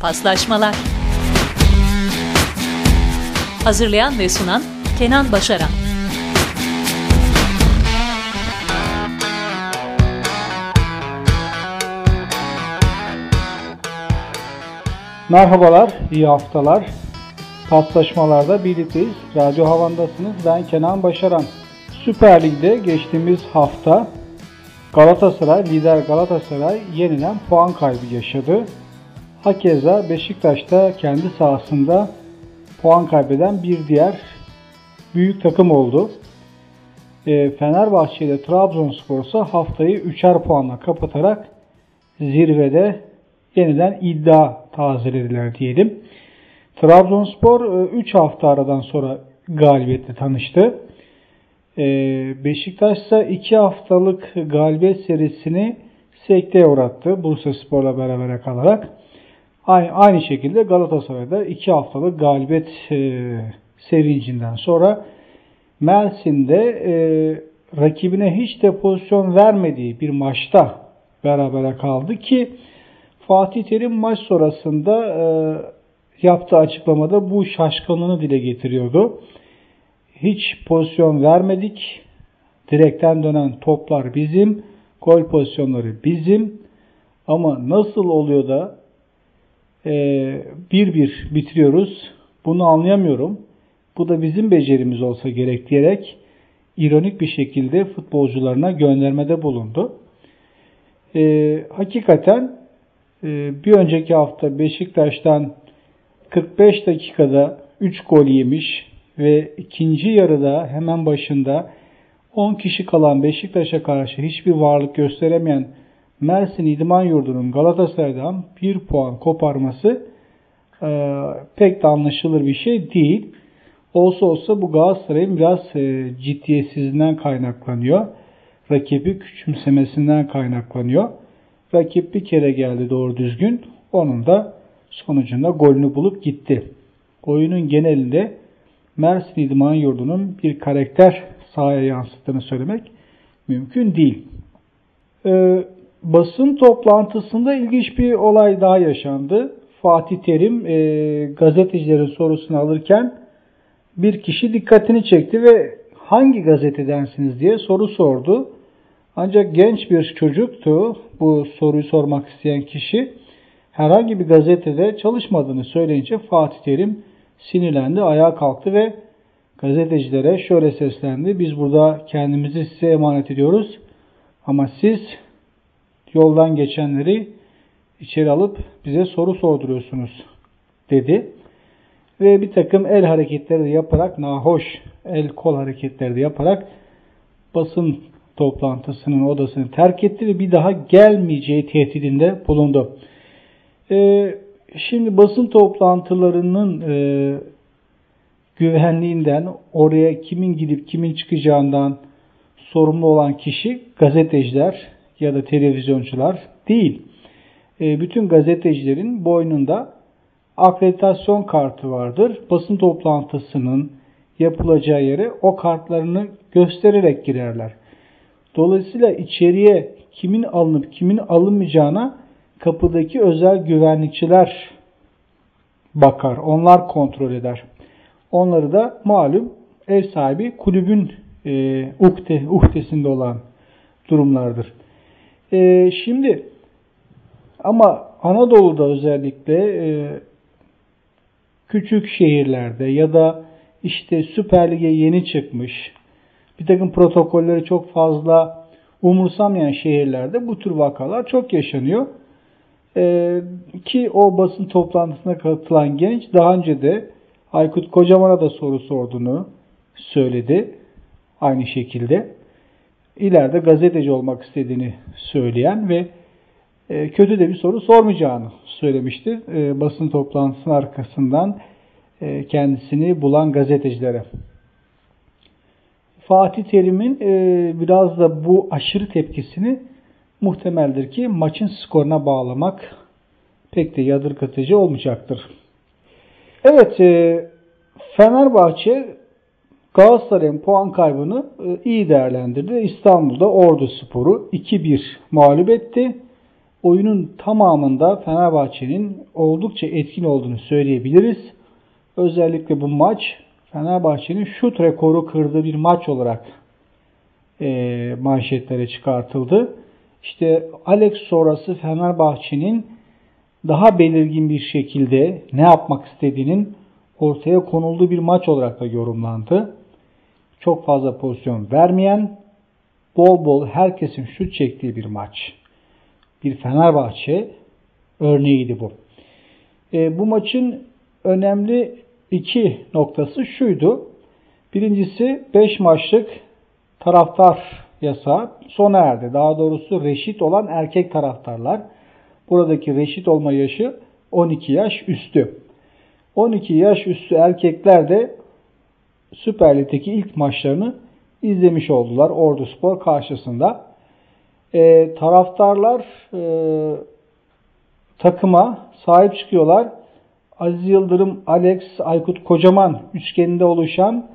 Paslaşmalar Hazırlayan ve sunan Kenan Başaran Merhabalar, iyi haftalar. Paslaşmalarda birlikteyiz. Radyo Havan'dasınız. Ben Kenan Başaran. Süper Lig'de geçtiğimiz hafta Galatasaray, lider Galatasaray yeniden puan kaybı yaşadı. Hakeza Beşiktaş'ta kendi sahasında puan kaybeden bir diğer büyük takım oldu. E, Fenerbahçe ile Trabzonspor ise haftayı 3'er puanla kapatarak zirvede yeniden iddia tazelediler diyelim. Trabzonspor 3 e, hafta aradan sonra galibiyetle tanıştı. E, Beşiktaş ise 2 haftalık galibiyet serisini sekteye uğrattı Bursa Spor'la beraber kalarak. Aynı, şekilde Galatasaray'da 2 haftalık galibiyet e, serincinden sonra Mersin'de e, rakibine hiç de pozisyon vermediği bir maçta berabere kaldı ki Fatih Terim maç sonrasında e, yaptığı açıklamada bu şaşkınlığını dile getiriyordu. Hiç pozisyon vermedik. Direkten dönen toplar bizim. Gol pozisyonları bizim. Ama nasıl oluyor da bir bir bitiriyoruz. Bunu anlayamıyorum. Bu da bizim becerimiz olsa gerek diyerek ironik bir şekilde futbolcularına göndermede bulundu. E, hakikaten e, bir önceki hafta Beşiktaş'tan 45 dakikada 3 gol yemiş ve ikinci yarıda hemen başında 10 kişi kalan Beşiktaş'a karşı hiçbir varlık gösteremeyen Mersin İdman Yurdu'nun Galatasaray'dan bir puan koparması e, pek de anlaşılır bir şey değil. Olsa olsa bu Galatasaray'ın biraz e, ciddiyetsizliğinden kaynaklanıyor. Rakibi küçümsemesinden kaynaklanıyor. Rakip bir kere geldi doğru düzgün. Onun da sonucunda golünü bulup gitti. Oyunun genelinde Mersin İdman Yurdu'nun bir karakter sahaya yansıttığını söylemek mümkün değil. Ee, basın toplantısında ilginç bir olay daha yaşandı. Fatih Terim e, gazetecilerin sorusunu alırken bir kişi dikkatini çekti ve hangi gazetedensiniz diye soru sordu. Ancak genç bir çocuktu bu soruyu sormak isteyen kişi. Herhangi bir gazetede çalışmadığını söyleyince Fatih Terim sinirlendi, ayağa kalktı ve gazetecilere şöyle seslendi. Biz burada kendimizi size emanet ediyoruz. Ama siz yoldan geçenleri içeri alıp bize soru sorduruyorsunuz dedi. Ve bir takım el hareketleri de yaparak, nahoş el kol hareketleri de yaparak basın toplantısının odasını terk etti ve bir daha gelmeyeceği tehdidinde bulundu. Ee, şimdi basın toplantılarının e, güvenliğinden, oraya kimin gidip kimin çıkacağından sorumlu olan kişi gazeteciler ya da televizyoncular değil. E, bütün gazetecilerin boynunda akreditasyon kartı vardır. Basın toplantısının yapılacağı yere o kartlarını göstererek girerler. Dolayısıyla içeriye kimin alınıp kimin alınmayacağına kapıdaki özel güvenlikçiler bakar. Onlar kontrol eder. Onları da malum ev sahibi kulübün e, uhde, uhdesinde olan durumlardır. E, şimdi ama Anadolu'da özellikle e, küçük şehirlerde ya da işte Süper Lig'e yeni çıkmış bir takım protokolleri çok fazla umursamayan şehirlerde bu tür vakalar çok yaşanıyor. Ee, ki o basın toplantısına katılan genç daha önce de Aykut Kocaman'a da soru sorduğunu söyledi. Aynı şekilde. İleride gazeteci olmak istediğini söyleyen ve e, kötü de bir soru sormayacağını söylemişti. E, basın toplantısının arkasından e, kendisini bulan gazetecilere. Fatih Terim'in biraz da bu aşırı tepkisini muhtemeldir ki maçın skoruna bağlamak pek de yadırgatıcı olmayacaktır. Evet, Fenerbahçe Galatasaray'ın puan kaybını e, iyi değerlendirdi. İstanbul'da Ordu Spor'u 2-1 mağlup etti. oyunun tamamında Fenerbahçe'nin oldukça etkin olduğunu söyleyebiliriz. Özellikle bu maç Fenerbahçe'nin şut rekoru kırdığı bir maç olarak e, manşetlere çıkartıldı. İşte Alex sonrası Fenerbahçe'nin daha belirgin bir şekilde ne yapmak istediğinin ortaya konulduğu bir maç olarak da yorumlandı. Çok fazla pozisyon vermeyen, bol bol herkesin şut çektiği bir maç. Bir Fenerbahçe örneğiydi bu. E, bu maçın önemli iki noktası şuydu. Birincisi 5 maçlık taraftar yasağı sona erdi. Daha doğrusu reşit olan erkek taraftarlar. Buradaki reşit olma yaşı 12 yaş üstü. 12 yaş üstü erkekler de Süper Lig'deki ilk maçlarını izlemiş oldular Ordu Spor karşısında. E, taraftarlar e, takıma sahip çıkıyorlar. Aziz Yıldırım, Alex, Aykut Kocaman üçgeninde oluşan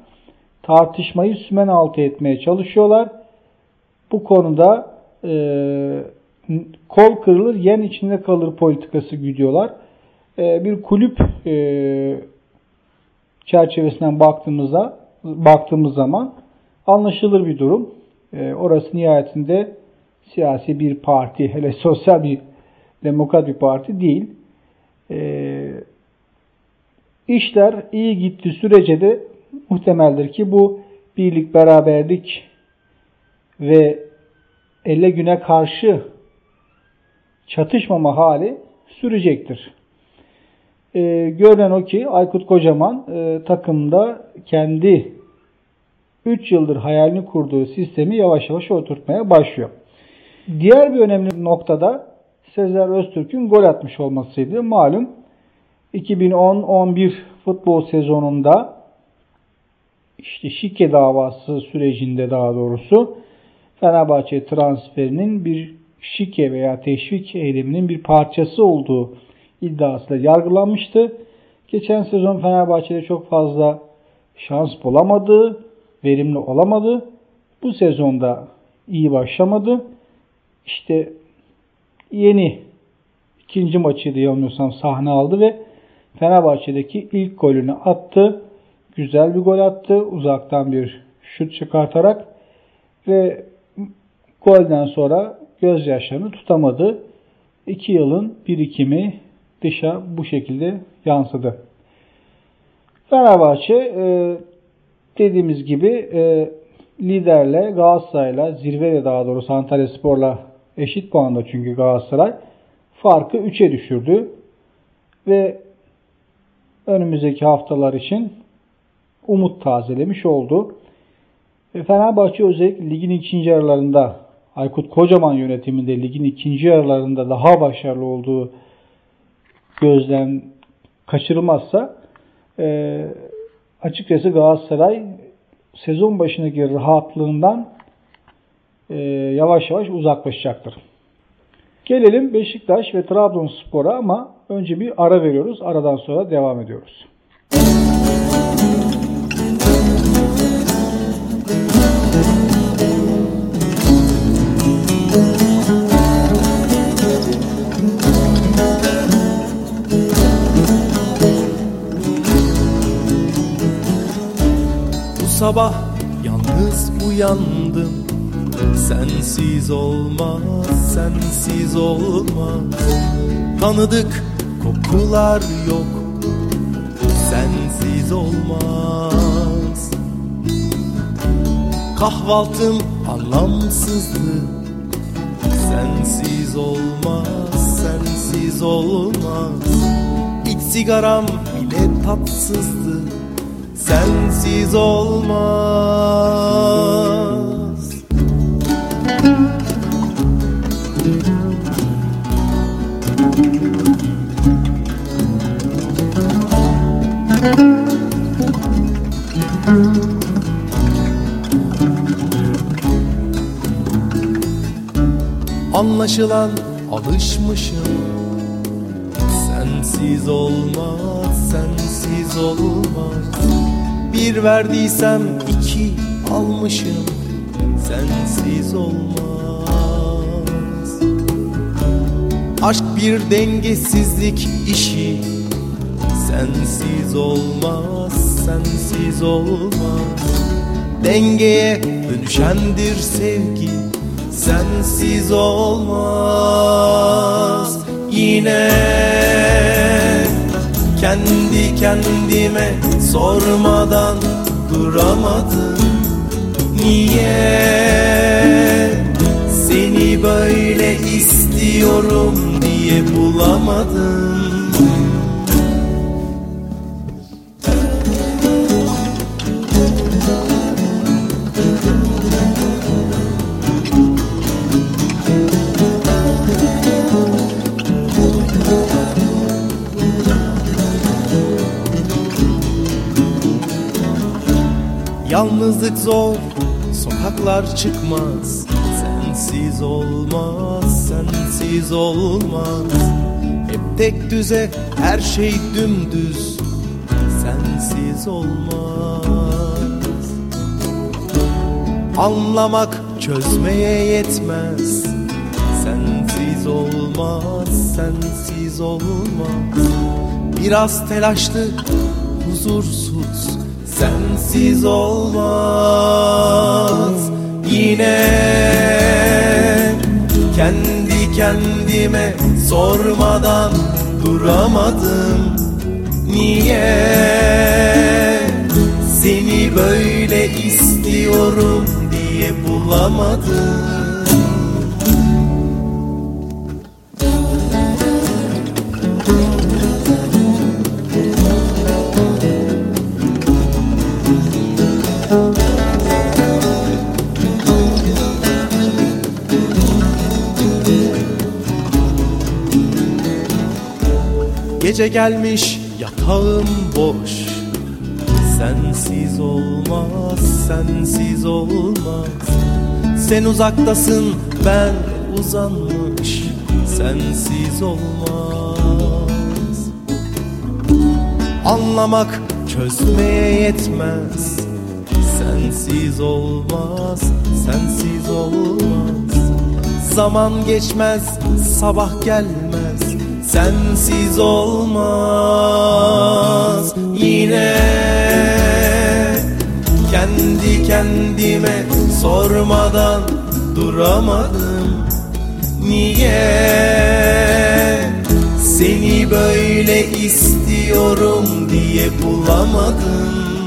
tartışmayı sümen altı etmeye çalışıyorlar. Bu konuda e, kol kırılır, yen içinde kalır politikası güdüyorlar. E, bir kulüp e, çerçevesinden baktığımızda baktığımız zaman anlaşılır bir durum. E, orası nihayetinde siyasi bir parti, hele sosyal bir demokrat bir parti değil. E, işler iyi gitti sürece de muhtemeldir ki bu birlik, beraberlik ve elle güne karşı çatışmama hali sürecektir. E, görünen o ki Aykut Kocaman e, takımda kendi 3 yıldır hayalini kurduğu sistemi yavaş yavaş oturtmaya başlıyor. Diğer bir önemli noktada Sezer Öztürk'ün gol atmış olmasıydı. Malum 2010-11 futbol sezonunda işte şike davası sürecinde daha doğrusu Fenerbahçe transferinin bir şike veya teşvik eyleminin bir parçası olduğu iddiasıyla yargılanmıştı. Geçen sezon Fenerbahçe'de çok fazla şans bulamadı, verimli olamadı. Bu sezonda iyi başlamadı. İşte yeni ikinci maçıydı yanılmıyorsam sahne aldı ve Fenerbahçe'deki ilk golünü attı. Güzel bir gol attı. Uzaktan bir şut çıkartarak ve golden sonra gözyaşlarını tutamadı. İki yılın birikimi dışa bu şekilde yansıdı. Fenerbahçe e, dediğimiz gibi e, liderle Galatasaray'la zirvede daha doğrusu Antalya Spor'la eşit puanda çünkü Galatasaray farkı 3'e düşürdü. Ve önümüzdeki haftalar için umut tazelemiş oldu. Ve Fenerbahçe özellikle ligin ikinci yarılarında Aykut Kocaman yönetiminde ligin ikinci yarılarında daha başarılı olduğu gözden kaçırılmazsa e, açıkçası Galatasaray sezon başındaki rahatlığından e, yavaş yavaş uzaklaşacaktır. Gelelim Beşiktaş ve Trabzonspor'a ama önce bir ara veriyoruz. Aradan sonra devam ediyoruz. Bu sabah yalnız uyandım Sensiz olmaz, sensiz olmaz. Tanıdık kokular yok Sensiz olmaz. Kahvaltım anlamsızdı. Sensiz olmaz, sensiz olmaz. İç sigaram bile tatsızdı Sensiz olmaz. Anlaşılan alışmışım. Sensiz olmaz, sensiz olmaz Bir verdiysem iki almışım. Sensiz olmaz. Aşk bir dengesizlik işi. Sensiz olmaz, sensiz olmaz. Dengeye dönüşendir sevgi. Sensiz olmaz. Yine kendi kendime sormadan duramadım. Niye seni böyle istiyorum diye bulamadım Yalnızlık zor, sokaklar çıkmaz. Sensiz olmaz, sensiz olmaz. Hep tek düze, her şey dümdüz. Sensiz olmaz. Anlamak çözmeye yetmez. Sensiz olmaz, sensiz olmaz. Biraz telaşlı, huzursuz sensiz olmaz Yine. Kendi kendime sormadan duramadım. Niye? Seni böyle istiyorum diye bulamadım Gece gelmiş yatağım boş. Sensiz olmaz, sensiz olmaz. Sen uzaktasın, ben uzanmış. Sensiz olmaz. Anlamak çözmeye yetmez. Sensiz olmaz, sensiz olmaz. Zaman geçmez, sabah gelmez sensiz olmaz yine. Kendi kendime sormadan duramadım. Niye? Seni böyle istiyorum diye bulamadım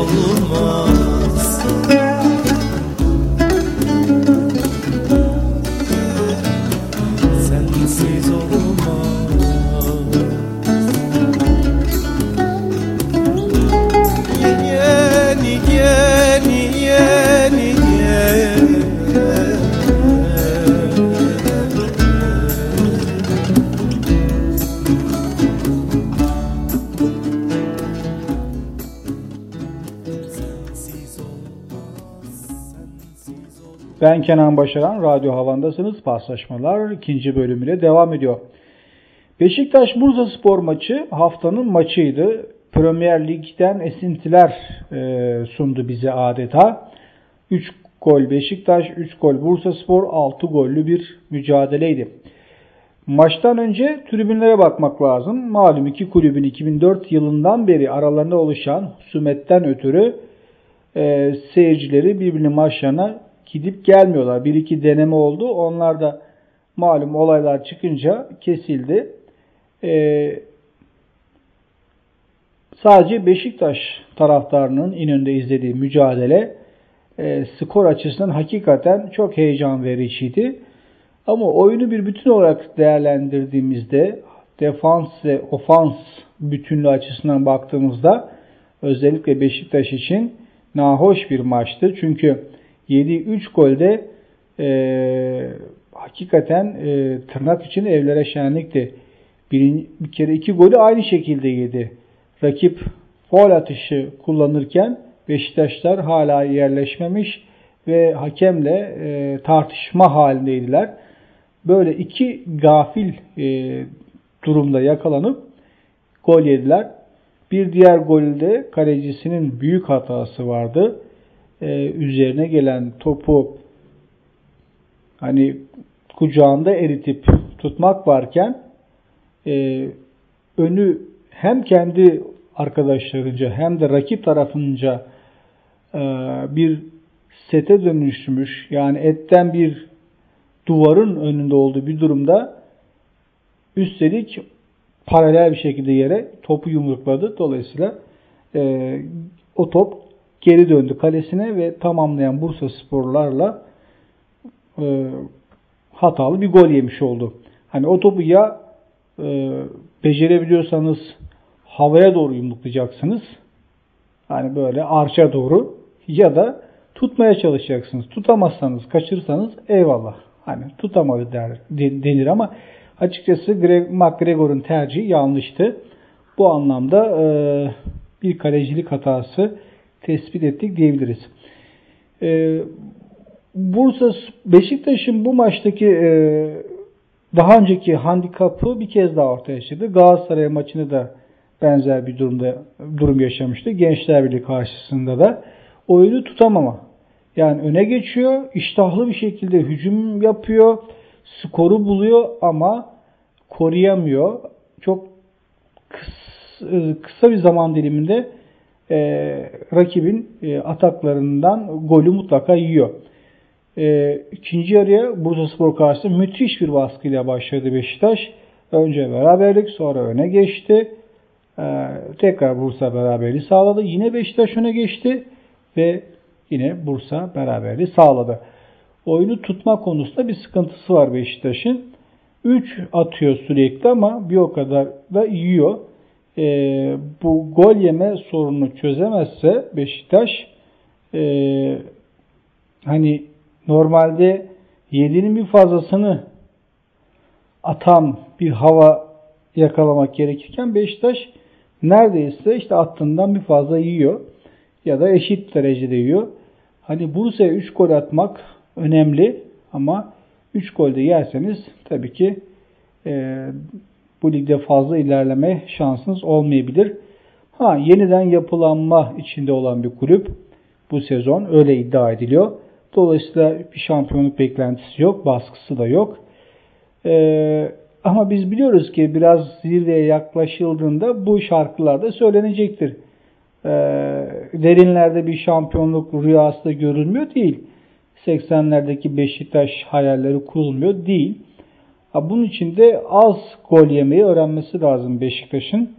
olmaz Ben Kenan Başaran, Radyo Havan'dasınız. Paslaşmalar ikinci bölümüyle devam ediyor. Beşiktaş-Bursa spor maçı haftanın maçıydı. Premier Lig'den esintiler e, sundu bize adeta. 3 gol Beşiktaş, 3 gol Bursa Spor, 6 gollü bir mücadeleydi. Maçtan önce tribünlere bakmak lazım. Malum iki kulübün 2004 yılından beri aralarında oluşan husumetten ötürü e, seyircileri birbirinin maçlarına gidip gelmiyorlar. Bir iki deneme oldu. Onlar da malum olaylar çıkınca kesildi. E, sadece Beşiktaş taraftarının İnönü'nde izlediği mücadele e, skor açısından hakikaten çok heyecan vericiydi. Ama oyunu bir bütün olarak değerlendirdiğimizde defans ve ofans bütünlüğü açısından baktığımızda özellikle Beşiktaş için nahoş bir maçtı. Çünkü 7-3 golde e, hakikaten e, tırnak için evlere şenlikti. Bir, bir kere iki golü aynı şekilde yedi. Rakip foul atışı kullanırken Beşiktaşlar hala yerleşmemiş ve hakemle e, tartışma halindeydiler. Böyle iki gafil e, durumda yakalanıp gol yediler. Bir diğer golde kalecisinin büyük hatası vardı. Ee, üzerine gelen topu hani kucağında eritip tutmak varken e, önü hem kendi arkadaşlarınca hem de rakip tarafınca e, bir sete dönüşmüş yani etten bir duvarın önünde olduğu bir durumda üstelik paralel bir şekilde yere topu yumrukladı. Dolayısıyla e, o top geri döndü kalesine ve tamamlayan Bursa sporlarla e, hatalı bir gol yemiş oldu. Hani o topu ya e, becerebiliyorsanız havaya doğru yumruklayacaksınız. Hani böyle arşa doğru ya da tutmaya çalışacaksınız. Tutamazsanız, kaçırırsanız eyvallah. Hani tutamadı der, denir ama açıkçası Greg, McGregor'un tercihi yanlıştı. Bu anlamda e, bir kalecilik hatası tespit ettik diyebiliriz. E, Bursa Beşiktaş'ın bu maçtaki e, daha önceki handikapı bir kez daha ortaya çıktı. Galatasaray maçını da benzer bir durumda durum yaşamıştı. Gençler Birliği karşısında da oyunu tutamama. Yani öne geçiyor, iştahlı bir şekilde hücum yapıyor, skoru buluyor ama koruyamıyor. Çok kısa bir zaman diliminde e, rakibin e, ataklarından golü mutlaka yiyor. E, ikinci yarıya Bursa Spor karşısında müthiş bir baskıyla başladı Beşiktaş. Önce beraberlik sonra öne geçti. E, tekrar Bursa beraberliği sağladı. Yine Beşiktaş öne geçti ve yine Bursa beraberliği sağladı. Oyunu tutma konusunda bir sıkıntısı var Beşiktaş'ın. 3 atıyor sürekli ama bir o kadar da yiyor. E, bu gol yeme sorununu çözemezse Beşiktaş e, hani normalde 7'nin bir fazlasını atan bir hava yakalamak gerekirken Beşiktaş neredeyse işte attığından bir fazla yiyor ya da eşit derecede yiyor. Hani Bursa'ya 3 gol atmak önemli ama 3 gol de yerseniz tabii ki e, bu ligde fazla ilerleme şansınız olmayabilir. Ha yeniden yapılanma içinde olan bir kulüp bu sezon öyle iddia ediliyor. Dolayısıyla bir şampiyonluk beklentisi yok, baskısı da yok. Ee, ama biz biliyoruz ki biraz zirveye yaklaşıldığında bu şarkılar da söylenecektir. Ee, derinlerde bir şampiyonluk rüyası da görülmüyor değil. 80'lerdeki Beşiktaş hayalleri kurulmuyor değil. Bunun için de az gol yemeyi öğrenmesi lazım Beşiktaş'ın.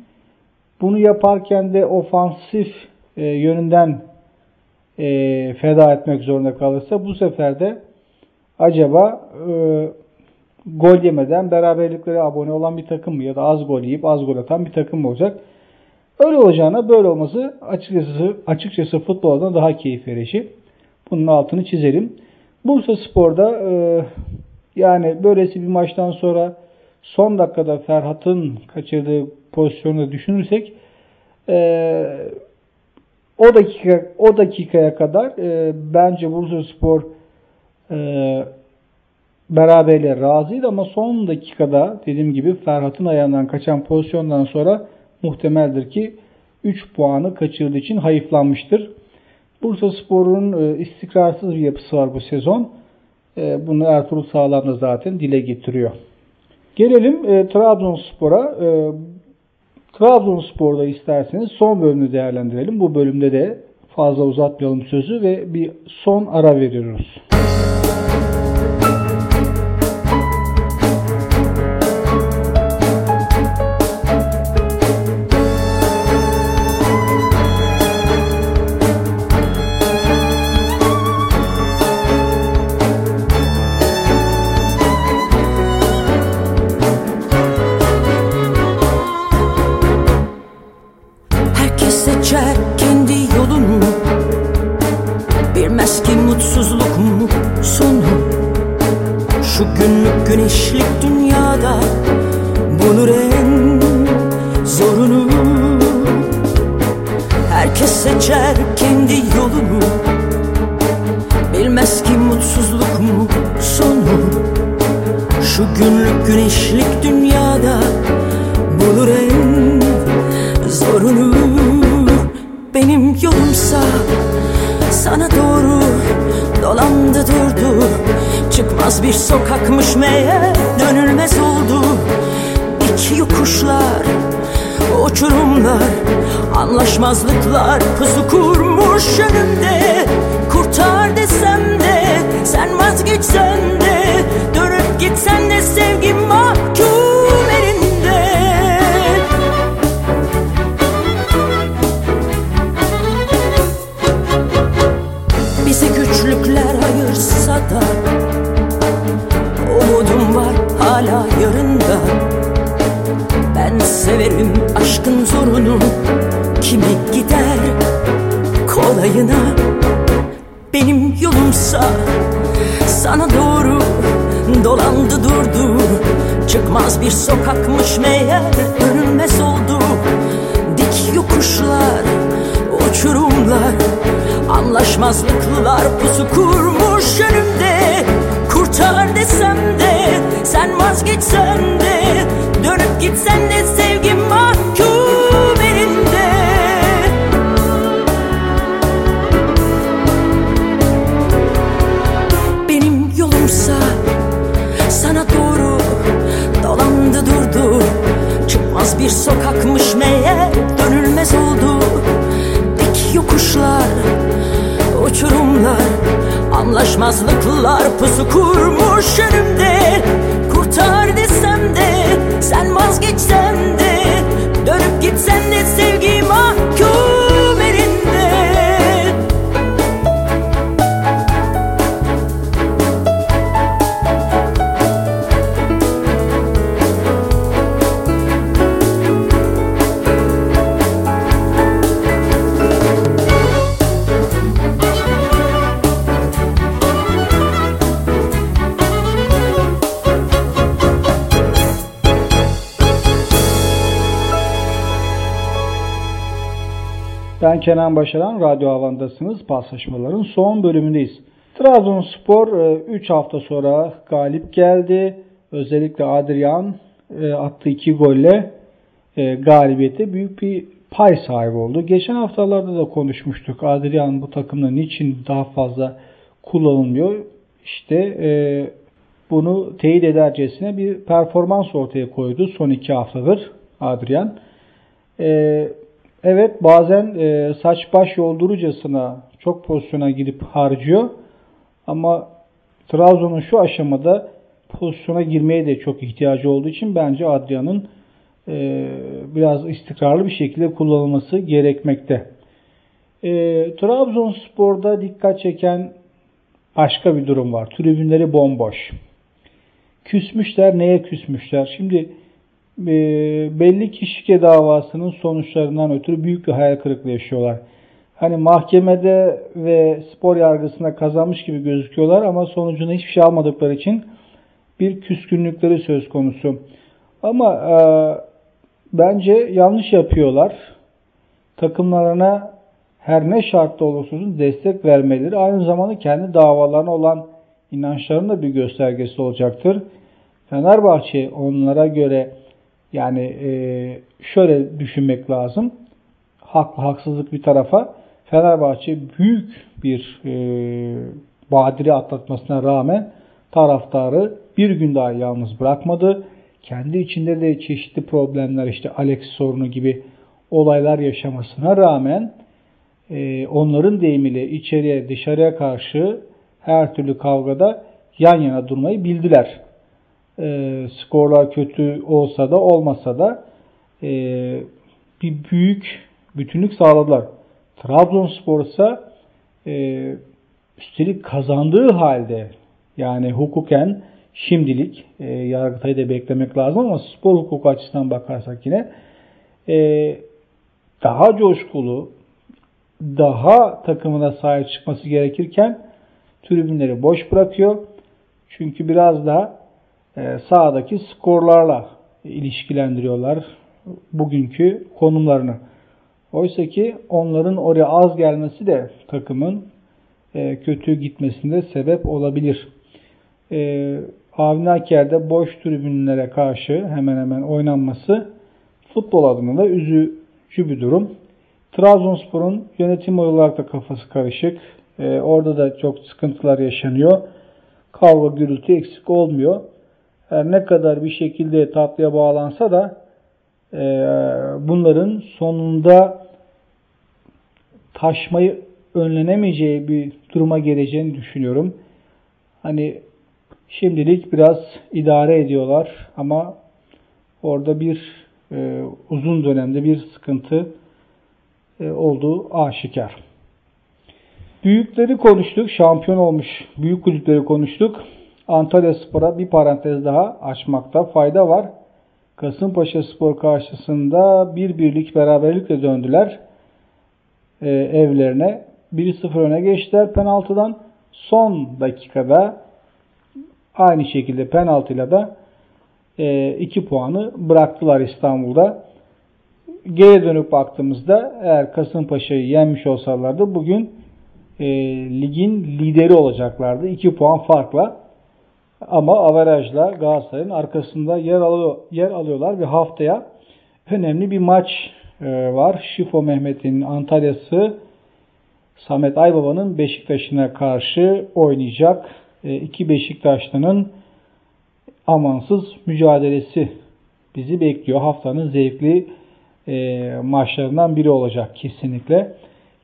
Bunu yaparken de ofansif e, yönünden e, feda etmek zorunda kalırsa bu sefer de acaba e, gol yemeden beraberliklere abone olan bir takım mı ya da az gol yiyip az gol atan bir takım mı olacak? Öyle olacağına böyle olması açıkçası açıkçası futboldan daha keyif verici. Bunun altını çizelim. Bursa Spor'da e, yani böylesi bir maçtan sonra son dakikada Ferhat'ın kaçırdığı pozisyonu düşünürsek e, o dakika o dakikaya kadar e, bence Bursaspor e, beraberliğe razıydı ama son dakikada dediğim gibi Ferhat'ın ayağından kaçan pozisyondan sonra muhtemeldir ki 3 puanı kaçırdığı için hayıflanmıştır. Bursaspor'un e, istikrarsız bir yapısı var bu sezon. E, bunu Ertuğrul Sağlam da zaten dile getiriyor. Gelelim e, Trabzonspor'a. E, Trabzonspor'da isterseniz son bölümü değerlendirelim. Bu bölümde de fazla uzatmayalım sözü ve bir son ara veriyoruz. Güneşlik dünyada bulur en zorunu Herkes seçer kendi yolunu. Bilmez ki mutsuzluk mu sonu. Şu günlük güneşlik dünyada bulur en zorunu. Benim yolumsa sana doğru dolandı dur. Çıkmaz bir sokakmış meğer Dönülmez oldu. İki yokuşlar Uçurumlar Anlaşmazlıklar Pusu kurmuş önümde. Kurtar desem de Sen vazgeçsen de Dönüp gitsen de Sevgim mahkum elinde. Bizi güçlükler ayırsa da Umudum var hala yarında Ben severim aşkın zorunu. Kimi gider kolayına? Benim yolumsa sana doğru Dolandı durdu. Çıkmaz bir sokakmış meğer Dönülmez oldu. Dik yokuşlar Uçurumlar Anlaşmazlıklar pusu kurmuş önümde Kurtar desem de Sen vazgeçsen de Dönüp gitsen de Sevgim mahkum elinde. Benim yolumsa sana doğru dolandı durdu. Çıkmaz bir sokakmış meğer dönülmez oldu. Dik yokuşlar, Anlaşmazlıklar pusu kurmuş önümde. Kurtar Ben Kenan Başaran, Radyo Havan'dasınız. Paslaşmaların son bölümündeyiz. Trabzonspor 3 hafta sonra galip geldi. Özellikle Adrian e, attığı 2 golle e, galibiyete büyük bir pay sahibi oldu. Geçen haftalarda da konuşmuştuk. Adrian bu takımda niçin daha fazla kullanılmıyor? İşte e, bunu teyit edercesine bir performans ortaya koydu son 2 haftadır Adrian. E, Evet bazen e, saç baş yoldurucasına çok pozisyona girip harcıyor. Ama Trabzon'un şu aşamada pozisyona girmeye de çok ihtiyacı olduğu için bence Adrian'ın e, biraz istikrarlı bir şekilde kullanılması gerekmekte. E, Trabzonspor'da dikkat çeken başka bir durum var. Tribünleri bomboş. Küsmüşler. Neye küsmüşler? Şimdi belli ki şike davasının sonuçlarından ötürü büyük bir hayal kırıklığı yaşıyorlar. Hani mahkemede ve spor yargısında kazanmış gibi gözüküyorlar ama sonucunda hiçbir şey almadıkları için bir küskünlükleri söz konusu. Ama e, bence yanlış yapıyorlar. Takımlarına her ne şartta olursa destek vermeleri aynı zamanda kendi davalarına olan inançlarının da bir göstergesi olacaktır. Fenerbahçe onlara göre yani e, şöyle düşünmek lazım. Haklı haksızlık bir tarafa Fenerbahçe büyük bir e, badire atlatmasına rağmen taraftarı bir gün daha yalnız bırakmadı. Kendi içinde de çeşitli problemler işte Alex sorunu gibi olaylar yaşamasına rağmen e, onların deyimiyle içeriye dışarıya karşı her türlü kavgada yan yana durmayı bildiler e, skorlar kötü olsa da olmasa da e, bir büyük bütünlük sağladılar. Trabzonspor ise e, üstelik kazandığı halde yani hukuken şimdilik e, Yargıtay'ı da beklemek lazım ama spor hukuku açısından bakarsak yine e, daha coşkulu, daha takımına sahip çıkması gerekirken tribünleri boş bırakıyor. Çünkü biraz daha sahadaki skorlarla ilişkilendiriyorlar bugünkü konumlarını. Oysa ki onların oraya az gelmesi de takımın e, kötü gitmesinde sebep olabilir. E, Avni Aker'de boş tribünlere karşı hemen hemen oynanması futbol adına da üzücü bir durum. Trabzonspor'un yönetim olarak da kafası karışık. E, orada da çok sıkıntılar yaşanıyor. Kavga gürültü eksik olmuyor. Her ne kadar bir şekilde tatlıya bağlansa da e, bunların sonunda taşmayı önlenemeyeceği bir duruma geleceğini düşünüyorum. Hani şimdilik biraz idare ediyorlar ama orada bir e, uzun dönemde bir sıkıntı e, olduğu aşikar. Büyükleri konuştuk, şampiyon olmuş büyük kulüpleri konuştuk. Antalya Spor'a bir parantez daha açmakta fayda var. Kasımpaşa Spor karşısında bir birlik beraberlikle döndüler e, evlerine. 1-0 öne geçtiler penaltıdan. Son dakikada aynı şekilde penaltıyla da 2 e, puanı bıraktılar İstanbul'da. Geri dönüp baktığımızda eğer Kasımpaşa'yı yenmiş olsalardı bugün e, ligin lideri olacaklardı. 2 puan farkla. Ama averajla Galatasaray'ın arkasında yer alıyor yer alıyorlar ve haftaya önemli bir maç e, var. Şifo Mehmet'in Antalya'sı Samet Aybaba'nın Beşiktaş'ına karşı oynayacak. E, iki Beşiktaşlı'nın amansız mücadelesi bizi bekliyor. Haftanın zevkli e, maçlarından biri olacak kesinlikle.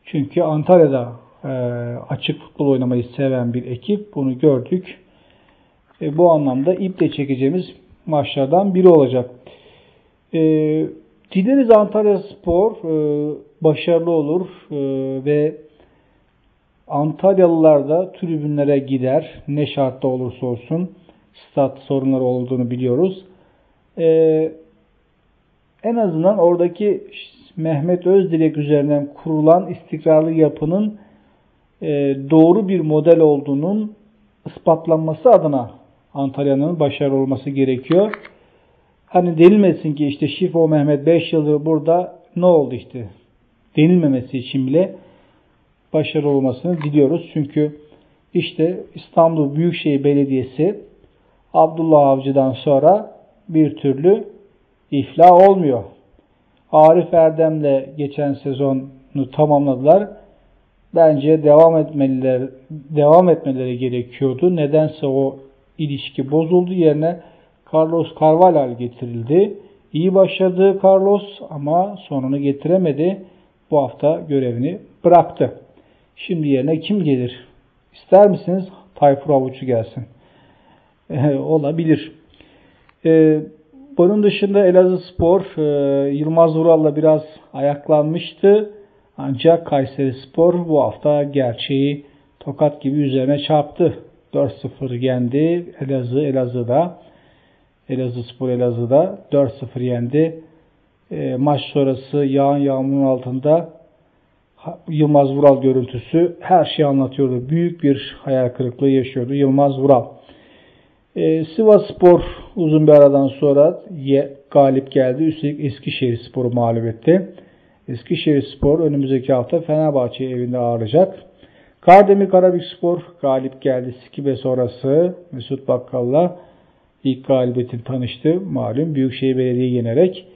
Çünkü Antalya'da e, açık futbol oynamayı seven bir ekip. Bunu gördük. E, bu anlamda iple çekeceğimiz maçlardan biri olacak. E, dileriz Antalya Spor e, başarılı olur e, ve Antalyalılar da tribünlere gider. Ne şartta olursa olsun. Stat sorunları olduğunu biliyoruz. Ee, en azından oradaki Mehmet Özdilek üzerinden kurulan istikrarlı yapının e, doğru bir model olduğunun ispatlanması adına Antalya'nın başarılı olması gerekiyor. Hani denilmesin ki işte Şifo Mehmet 5 yıldır burada ne oldu işte denilmemesi için bile başarılı olmasını diliyoruz. Çünkü işte İstanbul Büyükşehir Belediyesi Abdullah Avcı'dan sonra bir türlü iflah olmuyor. Arif Erdem'le geçen sezonu tamamladılar. Bence devam etmeliler devam etmeleri gerekiyordu. Nedense o ilişki bozuldu. Yerine Carlos Carvalhal getirildi. İyi başladı Carlos ama sonunu getiremedi. Bu hafta görevini bıraktı. Şimdi yerine kim gelir? İster misiniz Tayfur Avuç'u gelsin? Olabilir. Ee, bunun dışında Elazığ Spor e, Yılmaz Vural'la biraz ayaklanmıştı. Ancak Kayseri Spor bu hafta gerçeği tokat gibi üzerine çarptı. 4-0 yendi Elazığ Elazığ'da. Elazığ Spor Elazığ'da 4-0 yendi. E, maç sonrası yağan yağmurun altında Yılmaz Vural görüntüsü her şeyi anlatıyordu. Büyük bir hayal kırıklığı yaşıyordu Yılmaz Vural. Ee, Sivas Spor uzun bir aradan sonra ye, galip geldi. Üstelik Eskişehir Spor'u mağlup etti. Eskişehir Spor önümüzdeki hafta Fenerbahçe evinde ağırlayacak. Kardemir Karabük Spor galip geldi. Sikibe sonrası Mesut Bakkal'la ilk galibiyetin tanıştı. Malum Büyükşehir Belediye yenerek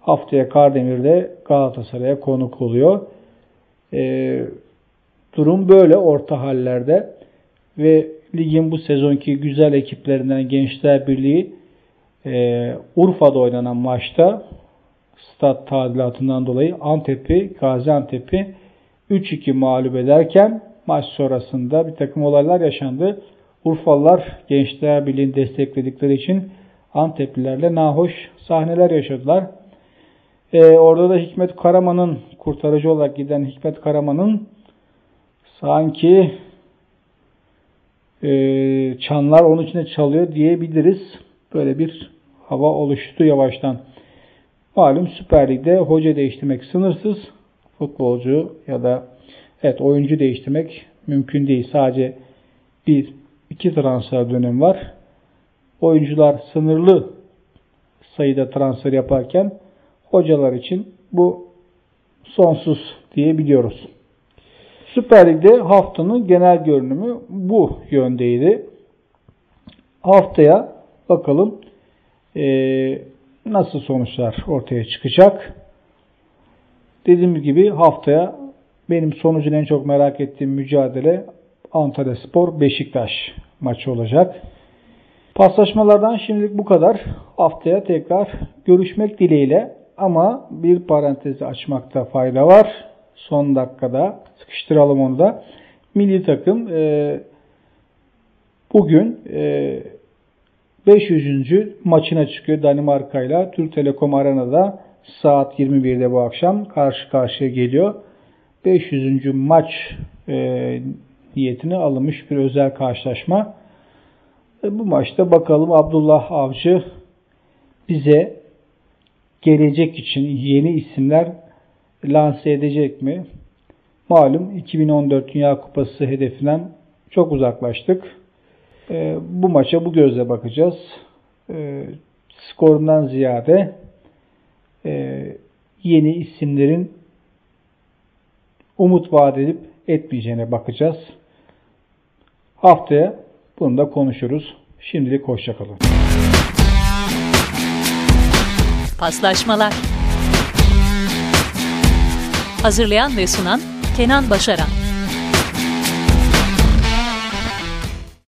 haftaya Kardemir'de Galatasaray'a konuk oluyor. E, durum böyle orta hallerde ve ligin bu sezonki güzel ekiplerinden Gençler Birliği e, Urfa'da oynanan maçta stat tadilatından dolayı Antep'i, Gaziantep'i 3-2 mağlup ederken maç sonrasında bir takım olaylar yaşandı. Urfalılar Gençler Birliği'ni destekledikleri için Anteplilerle nahoş sahneler yaşadılar. Ee, orada da Hikmet Karaman'ın kurtarıcı olarak giden Hikmet Karaman'ın sanki e, çanlar onun içine çalıyor diyebiliriz. Böyle bir hava oluştu yavaştan. Malum Süper Lig'de hoca değiştirmek sınırsız. Futbolcu ya da evet oyuncu değiştirmek mümkün değil. Sadece bir iki transfer dönemi var. Oyuncular sınırlı sayıda transfer yaparken hocalar için bu sonsuz diyebiliyoruz. Süper Lig'de haftanın genel görünümü bu yöndeydi. Haftaya bakalım e, nasıl sonuçlar ortaya çıkacak. Dediğim gibi haftaya benim sonucunu en çok merak ettiğim mücadele Antalya Spor Beşiktaş maçı olacak. Paslaşmalardan şimdilik bu kadar. Haftaya tekrar görüşmek dileğiyle ama bir parantezi açmakta fayda var. Son dakikada sıkıştıralım onu da. Milli takım e, bugün e, 500. maçına çıkıyor Danimarka ile Türk Telekom Arena'da saat 21'de bu akşam karşı karşıya geliyor. 500. maç e, niyetine alınmış bir özel karşılaşma. E, bu maçta bakalım Abdullah Avcı bize gelecek için yeni isimler lanse edecek mi? Malum 2014 Dünya Kupası hedefinden çok uzaklaştık. E, bu maça bu gözle bakacağız. E, skorundan ziyade e, yeni isimlerin umut vaat edip etmeyeceğine bakacağız. Haftaya bunu da konuşuruz. Şimdilik hoşçakalın. Paslaşmalar Hazırlayan ve sunan Kenan Başaran